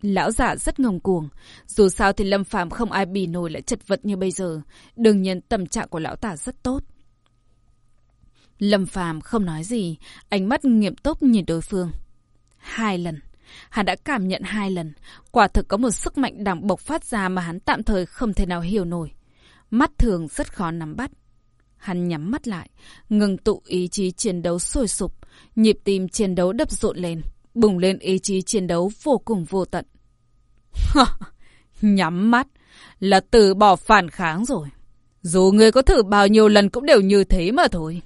Lão giả rất ngông cuồng. Dù sao thì Lâm Phàm không ai bì nổi lại chật vật như bây giờ. Đương nhiên tâm trạng của lão tả rất tốt. Lâm Phàm không nói gì, ánh mắt nghiêm túc nhìn đối phương. Hai lần. Hắn đã cảm nhận hai lần. Quả thực có một sức mạnh đang bộc phát ra mà hắn tạm thời không thể nào hiểu nổi. Mắt thường rất khó nắm bắt. Hắn nhắm mắt lại, ngừng tụ ý chí chiến đấu sôi sục, nhịp tim chiến đấu đập rộn lên, bùng lên ý chí chiến đấu vô cùng vô tận. nhắm mắt là từ bỏ phản kháng rồi. Dù người có thử bao nhiêu lần cũng đều như thế mà thôi.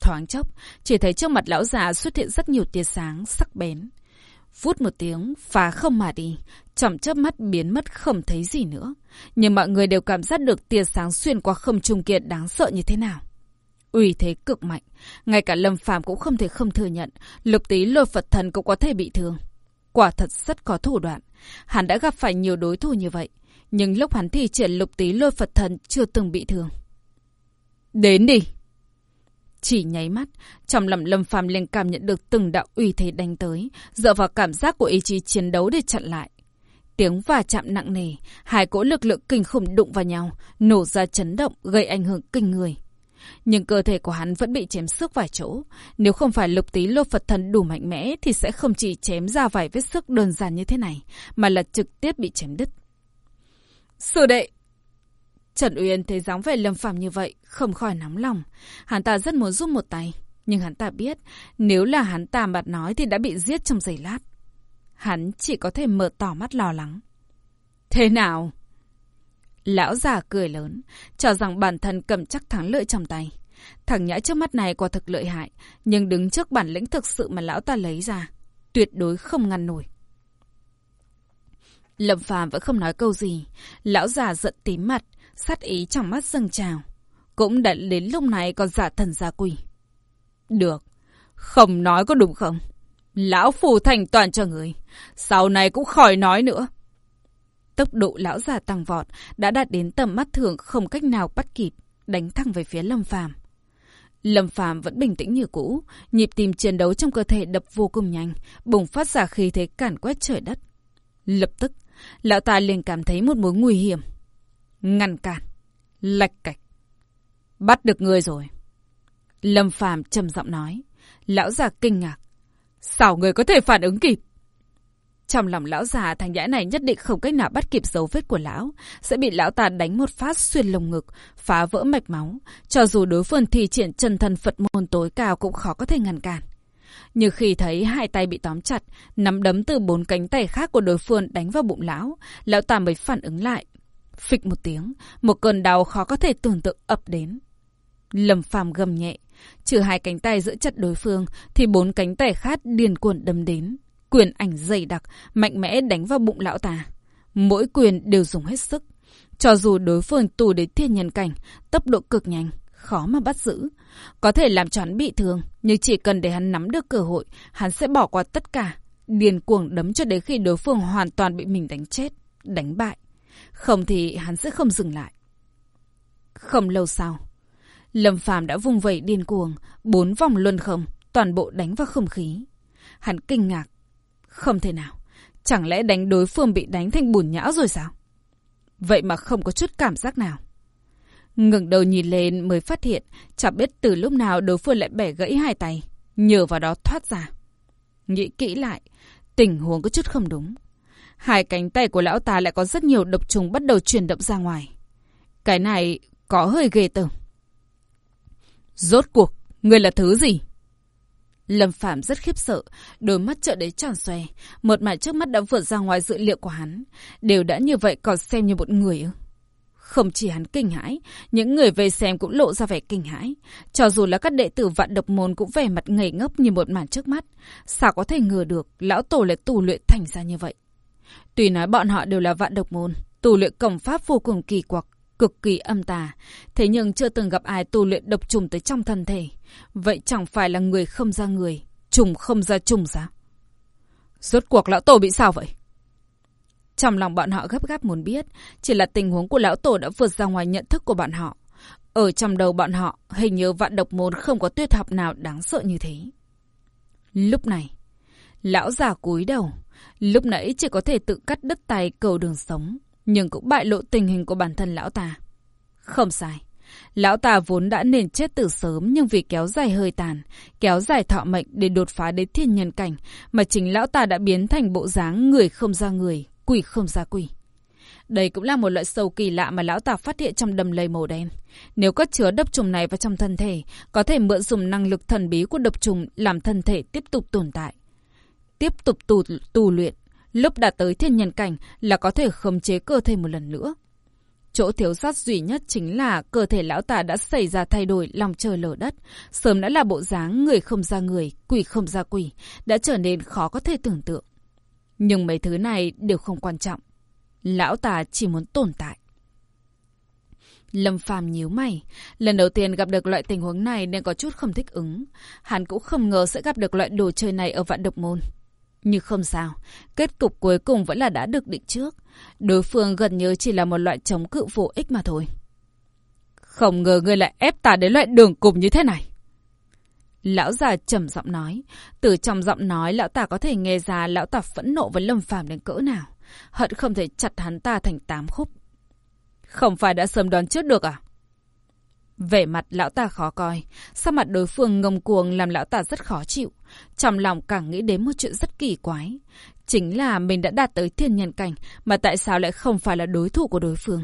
Thoáng chốc, chỉ thấy trước mặt lão già xuất hiện rất nhiều tia sáng, sắc bén. Phút một tiếng, phá không mà đi, chậm chớp mắt biến mất không thấy gì nữa. Nhưng mọi người đều cảm giác được tia sáng xuyên qua không trung kiện đáng sợ như thế nào. Uy thế cực mạnh, ngay cả Lâm Phàm cũng không thể không thừa nhận, lục tý lôi Phật thần cũng có thể bị thương. Quả thật rất có thủ đoạn, hắn đã gặp phải nhiều đối thủ như vậy, nhưng lúc hắn thi triển lục tý lôi Phật thần chưa từng bị thương. Đến đi! Chỉ nháy mắt, trong lòng Lâm Phàm liền cảm nhận được từng đạo uy thế đánh tới, dựa vào cảm giác của ý chí chiến đấu để chặn lại. Tiếng va chạm nặng nề, hai cỗ lực lượng kinh khủng đụng vào nhau, nổ ra chấn động, gây ảnh hưởng kinh người. Nhưng cơ thể của hắn vẫn bị chém sức vài chỗ. Nếu không phải lục tí lô Phật thần đủ mạnh mẽ thì sẽ không chỉ chém ra vài vết sức đơn giản như thế này, mà là trực tiếp bị chém đứt. Sư đệ, Trần Uyên thấy dáng vẻ lâm phạm như vậy, không khỏi nóng lòng. Hắn ta rất muốn giúp một tay. Nhưng hắn ta biết, nếu là hắn ta mặt nói thì đã bị giết trong giây lát. Hắn chỉ có thể mở tỏ mắt lo lắng. Thế nào? Lão già cười lớn, cho rằng bản thân cầm chắc thắng lợi trong tay. Thằng nhãi trước mắt này quả thực lợi hại, nhưng đứng trước bản lĩnh thực sự mà lão ta lấy ra, tuyệt đối không ngăn nổi. Lâm Phàm vẫn không nói câu gì, lão già giận tím mặt, sát ý trong mắt dâng trào. Cũng đã đến lúc này còn giả thần giả quỷ. Được, không nói có đúng không? Lão phù thành toàn cho người, sau này cũng khỏi nói nữa. Tốc độ lão già tăng vọt đã đạt đến tầm mắt thường không cách nào bắt kịp, đánh thẳng về phía Lâm Phàm. Lâm Phàm vẫn bình tĩnh như cũ, nhịp tim chiến đấu trong cơ thể đập vô cùng nhanh, bùng phát ra khí thế cản quét trời đất. Lập tức, lão ta liền cảm thấy một mối nguy hiểm ngăn cản, lạch cạch. Bắt được người rồi. Lâm Phàm trầm giọng nói. Lão già kinh ngạc. Sao người có thể phản ứng kịp? Trong lòng lão già thằng nhãi này nhất định không cách nào bắt kịp dấu vết của lão, sẽ bị lão ta đánh một phát xuyên lồng ngực, phá vỡ mạch máu. Cho dù đối phương thi triển chân thần Phật môn tối cao cũng khó có thể ngăn cản. như khi thấy hai tay bị tóm chặt, nắm đấm từ bốn cánh tay khác của đối phương đánh vào bụng lão, lão ta mới phản ứng lại. Phịch một tiếng, một cơn đau khó có thể tưởng tượng ập đến. Lâm Phàm gầm nhẹ, trừ hai cánh tay giữ chặt đối phương thì bốn cánh tay khác điền cuộn đâm đến, quyền ảnh dày đặc, mạnh mẽ đánh vào bụng lão ta. Mỗi quyền đều dùng hết sức. Cho dù đối phương tù đến thiên nhân cảnh, tốc độ cực nhanh, khó mà bắt giữ. Có thể làm cho hắn bị thương, nhưng chỉ cần để hắn nắm được cơ hội, hắn sẽ bỏ qua tất cả. Điền cuồng đấm cho đến khi đối phương hoàn toàn bị mình đánh chết, đánh bại. Không thì hắn sẽ không dừng lại. Không lâu sau, Lâm Phàm đã vung vẩy điên cuồng, bốn vòng luân không, toàn bộ đánh vào không khí. Hắn kinh ngạc. Không thể nào. Chẳng lẽ đánh đối phương bị đánh thành bùn nhão rồi sao? Vậy mà không có chút cảm giác nào. Ngừng đầu nhìn lên mới phát hiện, chẳng biết từ lúc nào đối phương lại bẻ gãy hai tay, nhờ vào đó thoát ra. Nghĩ kỹ lại, tình huống có chút không đúng. Hai cánh tay của lão ta lại có rất nhiều độc trùng bắt đầu chuyển động ra ngoài. Cái này có hơi ghê tởm. Rốt cuộc, người là thứ gì? Lâm Phạm rất khiếp sợ, đôi mắt trợ đấy tròn xoe, một màn trước mắt đã vượt ra ngoài dự liệu của hắn. Đều đã như vậy còn xem như một người ư? Không chỉ hắn kinh hãi, những người về xem cũng lộ ra vẻ kinh hãi. Cho dù là các đệ tử vạn độc môn cũng vẻ mặt ngây ngốc như một màn trước mắt. Sao có thể ngờ được lão tổ lại tù luyện thành ra như vậy? Tuy nói bọn họ đều là vạn độc môn, tù luyện cổng pháp vô cùng kỳ quặc, cực kỳ âm tà. Thế nhưng chưa từng gặp ai tu luyện độc trùng tới trong thân thể. Vậy chẳng phải là người không ra người, trùng không ra trùng sao? Rốt cuộc lão tổ bị sao vậy? Trong lòng bọn họ gấp gáp muốn biết, chỉ là tình huống của lão tổ đã vượt ra ngoài nhận thức của bọn họ. Ở trong đầu bọn họ, hình như vạn độc môn không có tuyệt học nào đáng sợ như thế. Lúc này, lão già cúi đầu, lúc nãy chỉ có thể tự cắt đứt tay cầu đường sống, nhưng cũng bại lộ tình hình của bản thân lão ta. Không sai. Lão ta vốn đã nên chết từ sớm nhưng vì kéo dài hơi tàn, kéo dài thọ mệnh để đột phá đến thiên nhân cảnh, mà chính lão ta đã biến thành bộ dáng người không ra người, quỷ không ra quỷ. Đây cũng là một loại sâu kỳ lạ mà lão ta phát hiện trong đầm lầy màu đen. Nếu có chứa độc trùng này vào trong thân thể, có thể mượn dùng năng lực thần bí của độc trùng làm thân thể tiếp tục tồn tại. Tiếp tục tù tù luyện, lúc đạt tới thiên nhân cảnh là có thể khống chế cơ thể một lần nữa. Chỗ thiếu sót duy nhất chính là cơ thể lão tà đã xảy ra thay đổi lòng trời lở đất. Sớm đã là bộ dáng người không ra người, quỷ không ra quỷ, đã trở nên khó có thể tưởng tượng. Nhưng mấy thứ này đều không quan trọng. Lão tà chỉ muốn tồn tại. Lâm Phàm nhíu mày, lần đầu tiên gặp được loại tình huống này nên có chút không thích ứng. Hắn cũng không ngờ sẽ gặp được loại đồ chơi này ở vạn độc môn. Nhưng không sao, kết cục cuối cùng vẫn là đã được định trước. Đối phương gần như chỉ là một loại chống cự vô ích mà thôi. Không ngờ ngươi lại ép ta đến loại đường cùng như thế này. Lão già trầm giọng nói. Từ trong giọng nói, lão ta có thể nghe ra lão ta phẫn nộ với Lâm Phàm đến cỡ nào. Hận không thể chặt hắn ta thành tám khúc. Không phải đã sớm đoán trước được à? Vẻ mặt lão ta khó coi, sao mặt đối phương ngông cuồng làm lão ta rất khó chịu. Trong lòng càng nghĩ đến một chuyện rất kỳ quái. Chính là mình đã đạt tới thiên nhân cảnh, mà tại sao lại không phải là đối thủ của đối phương?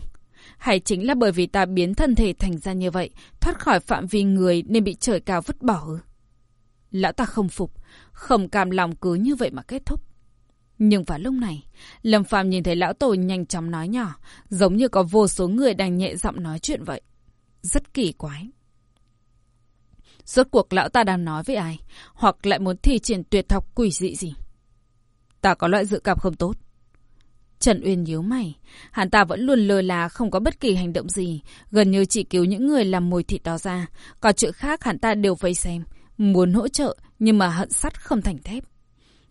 Hay chính là bởi vì ta biến thân thể thành ra như vậy, thoát khỏi phạm vi người nên bị trời cao vứt bỏ ư? Lão ta không phục, không cam lòng cứ như vậy mà kết thúc. Nhưng vào lúc này, Lâm Phàm nhìn thấy lão tổ nhanh chóng nói nhỏ, giống như có vô số người đang nhẹ giọng nói chuyện vậy. Rất kỳ quái. Rốt cuộc lão ta đang nói với ai? Hoặc lại muốn thi triển tuyệt học quỷ dị gì? Ta có loại dự cảm không tốt. Trần Uyên nhíu mày. Hắn ta vẫn luôn lơ là, không có bất kỳ hành động gì. Gần như chỉ cứu những người làm mồi thịt đó ra. Còn chuyện khác hắn ta đều vây xem. Muốn hỗ trợ, nhưng mà hận sắt không thành thép.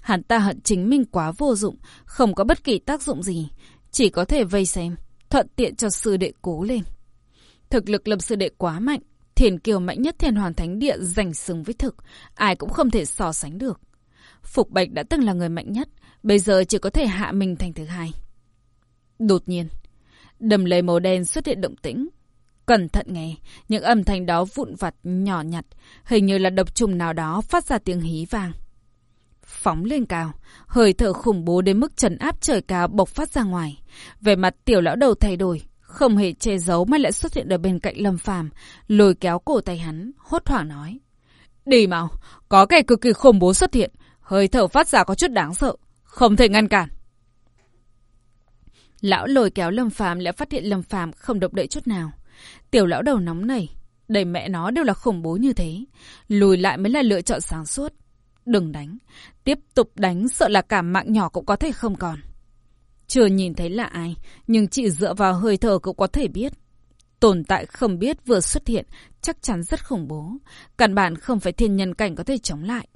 Hắn ta hận chính mình quá vô dụng. Không có bất kỳ tác dụng gì. Chỉ có thể vây xem. Thuận tiện cho sư đệ cố lên. Thực lực lâm sư đệ quá mạnh. Thiền kiều mạnh nhất thiền hoàn thánh địa giành sừng với thực. Ai cũng không thể so sánh được. Phục Bạch đã từng là người mạnh nhất. Bây giờ chỉ có thể hạ mình thành thứ hai. Đột nhiên, đầm lầy màu đen xuất hiện động tĩnh. Cẩn thận nghe, những âm thanh đó vụn vặt, nhỏ nhặt, hình như là độc trùng nào đó phát ra tiếng hí vang. Phóng lên cao, hơi thở khủng bố đến mức trần áp trời cao bộc phát ra ngoài. Về mặt tiểu lão đầu thay đổi, không hề che giấu mà lại xuất hiện ở bên cạnh Lâm Phàm, lôi kéo cổ tay hắn, hốt hoảng nói:
Đi mau, có kẻ cực kỳ khủng bố xuất hiện, hơi thở phát ra có chút đáng sợ, không thể ngăn cản.
Lão lôi kéo Lâm Phàm lại phát hiện Lâm Phàm không động đậy chút nào. Tiểu lão đầu nóng nảy đầy mẹ nó đều là khủng bố như thế. Lùi lại mới là lựa chọn sáng suốt. Đừng đánh. Tiếp tục đánh sợ là cả mạng nhỏ cũng có thể không còn. Chưa nhìn thấy là ai, nhưng chỉ dựa vào hơi thở cũng có thể biết. Tồn tại không biết vừa xuất hiện, chắc chắn rất khủng bố. Căn bản không phải thiên nhân cảnh có thể chống lại.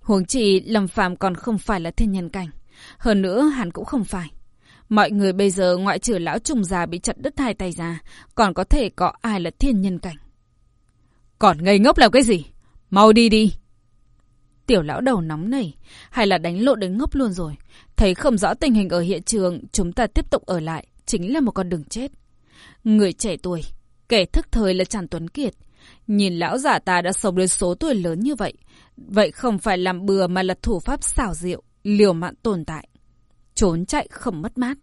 Huống chi Lâm Phàm còn không phải là thiên nhân cảnh. Hơn nữa hắn cũng không phải. Mọi người bây giờ ngoại trừ lão trùng già bị chặt đứt hai tay ra, còn có thể có ai là thiên nhân cảnh.
Còn ngây ngốc làm cái gì? Mau đi đi.
Tiểu lão đầu nóng nảy, hay là đánh lộ đến ngốc luôn rồi. Thấy không rõ tình hình ở hiện trường, chúng ta tiếp tục ở lại, chính là một con đường chết. Người trẻ tuổi, kẻ thức thời là Trần Tuấn Kiệt. Nhìn lão giả ta đã sống đến số tuổi lớn như vậy. Vậy không phải làm bừa mà là thủ pháp xảo diệu, liều mạng tồn tại. Trốn chạy không mất mát.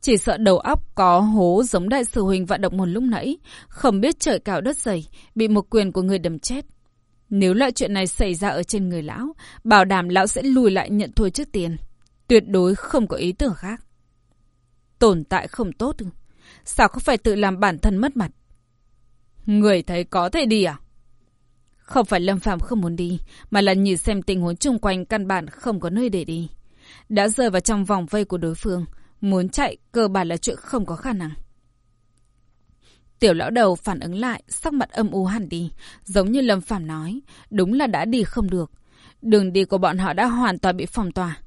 Chỉ sợ đầu óc có hố giống đại sư huynh vận động một lúc nãy, không biết trời cao đất dày, bị một quyền của người đầm chết. Nếu loại chuyện này xảy ra ở trên người lão, bảo đảm lão sẽ lùi lại nhận thua trước tiền. Tuyệt đối không có ý tưởng khác. Tồn tại không tốt? Sao không phải tự làm bản thân mất mặt?
Người thấy có thể đi à?
Không phải Lâm Phạm không muốn đi, mà là nhìn xem tình huống chung quanh căn bản không có nơi để đi. Đã rơi vào trong vòng vây của đối phương, muốn chạy cơ bản là chuyện không có khả năng. Tiểu lão đầu phản ứng lại, sắc mặt âm u hẳn đi, giống như Lâm Phạm nói, đúng là đã đi không được. Đường đi của bọn họ đã hoàn toàn bị phong tỏa.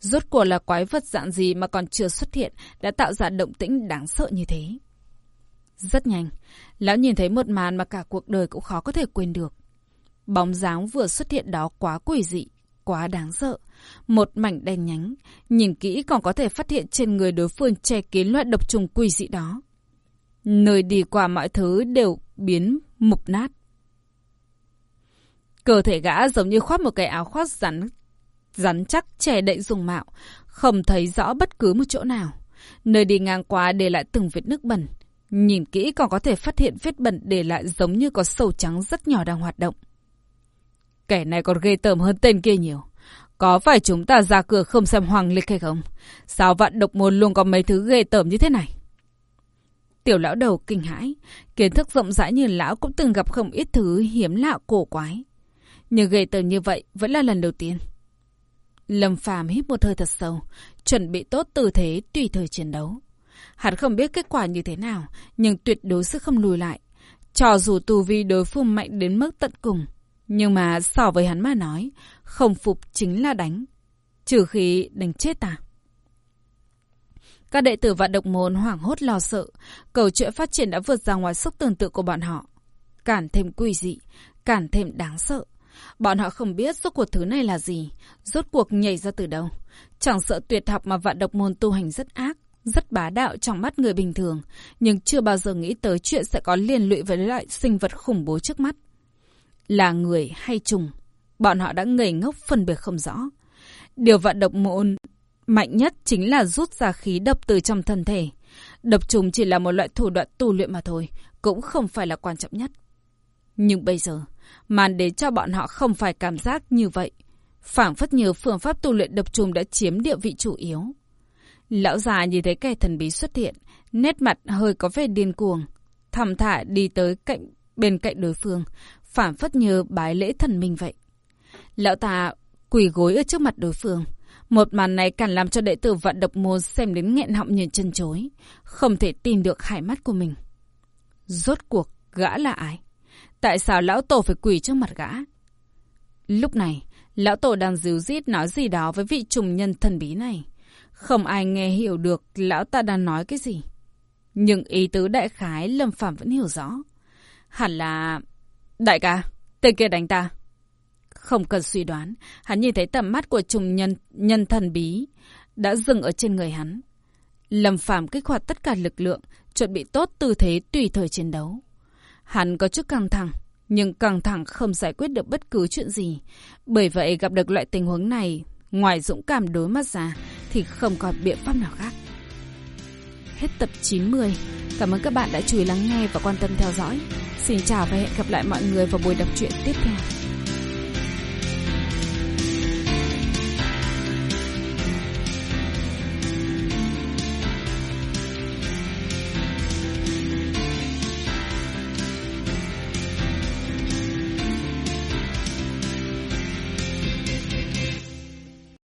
Rốt cuộc là quái vật dạng gì mà còn chưa xuất hiện đã tạo ra động tĩnh đáng sợ như thế. Rất nhanh, lão nhìn thấy một màn mà cả cuộc đời cũng khó có thể quên được. Bóng dáng vừa xuất hiện đó quá quỷ dị, quá đáng sợ. Một mảnh đen nhánh, nhìn kỹ còn có thể phát hiện trên người đối phương che kín loại độc trùng quỷ dị đó. Nơi đi qua mọi thứ đều biến mục nát. Cơ thể gã giống như khoác một cái áo khoác rắn, rắn chắc che đậy dùng mạo, không thấy rõ bất cứ một chỗ nào. Nơi đi ngang qua để lại từng vết nước bẩn. Nhìn kỹ còn có thể phát hiện vết bẩn để lại giống như có sầu trắng rất nhỏ đang hoạt động. Kẻ này còn ghê tởm hơn tên kia nhiều. Có phải chúng ta ra cửa không xem hoàng lịch hay không? Sao vạn độc môn luôn có mấy thứ ghê tởm như thế này? Tiểu lão đầu kinh hãi, kiến thức rộng rãi như lão cũng từng gặp không ít thứ hiếm lạ cổ quái. Nhưng ghê tởm như vậy vẫn là lần đầu tiên. Lâm Phàm hít một hơi thật sâu, chuẩn bị tốt tư thế tùy thời chiến đấu. Hắn không biết kết quả như thế nào, nhưng tuyệt đối sẽ không lùi lại. Cho dù tù vi đối phương mạnh đến mức tận cùng, nhưng mà so với hắn mà nói, không phục chính là đánh. Trừ khi đánh chết ta. Các đệ tử vạn động môn hoảng hốt lo sợ. Câu chuyện phát triển đã vượt ra ngoài sức tưởng tượng của bọn họ. cản thêm quỷ dị, cản thêm đáng sợ. Bọn họ không biết rốt cuộc thứ này là gì, rốt cuộc nhảy ra từ đâu. Chẳng sợ tuyệt học mà vạn độc môn tu hành rất ác, rất bá đạo trong mắt người bình thường, nhưng chưa bao giờ nghĩ tới chuyện sẽ có liên lụy với loại sinh vật khủng bố trước mắt. Là người hay trùng, bọn họ đã ngây ngốc phân biệt không rõ. Điều vạn độc môn mạnh nhất chính là rút ra khí độc từ trong thân thể. Độc trùng chỉ là một loại thủ đoạn tu luyện mà thôi, cũng không phải là quan trọng nhất. Nhưng bây giờ, màn đế cho bọn họ không phải cảm giác như vậy. phảng phất nhiều phương pháp tu luyện độc trùng đã chiếm địa vị chủ yếu. Lão già nhìn thấy kẻ thần bí xuất hiện, nét mặt hơi có vẻ điên cuồng, thầm thả đi tới cạnh bên cạnh đối phương, phảng phất như bái lễ thần minh vậy. Lão ta quỳ gối ở trước mặt đối phương. Một màn này càng làm cho đệ tử vận độc môn xem đến nghẹn họng nhìn chân chối. Không thể tin được hai mắt của mình. Rốt cuộc, gã là ai? Tại sao lão tổ phải quỳ trước mặt gã? Lúc này, lão tổ đang díu dít nói gì đó với vị trùng nhân thần bí này. Không ai nghe hiểu được lão ta đang nói cái gì. Nhưng ý tứ đại khái Lâm Phạm vẫn hiểu rõ. Hẳn là... Đại ca, tên kia đánh ta. Không cần suy đoán, hắn nhìn thấy tầm mắt của trùng nhân, nhân thần bí đã dừng ở trên người hắn. Lâm Phàm kích hoạt tất cả lực lượng, chuẩn bị tốt tư thế tùy thời chiến đấu. Hắn có chút căng thẳng, nhưng căng thẳng không giải quyết được bất cứ chuyện gì. Bởi vậy gặp được loại tình huống này, ngoài dũng cảm đối mắt ra, thì không còn biện pháp nào khác. Hết tập 90. Cảm ơn các bạn đã chú ý lắng nghe và quan tâm theo dõi. Xin chào và hẹn gặp lại mọi người vào buổi đọc truyện tiếp theo.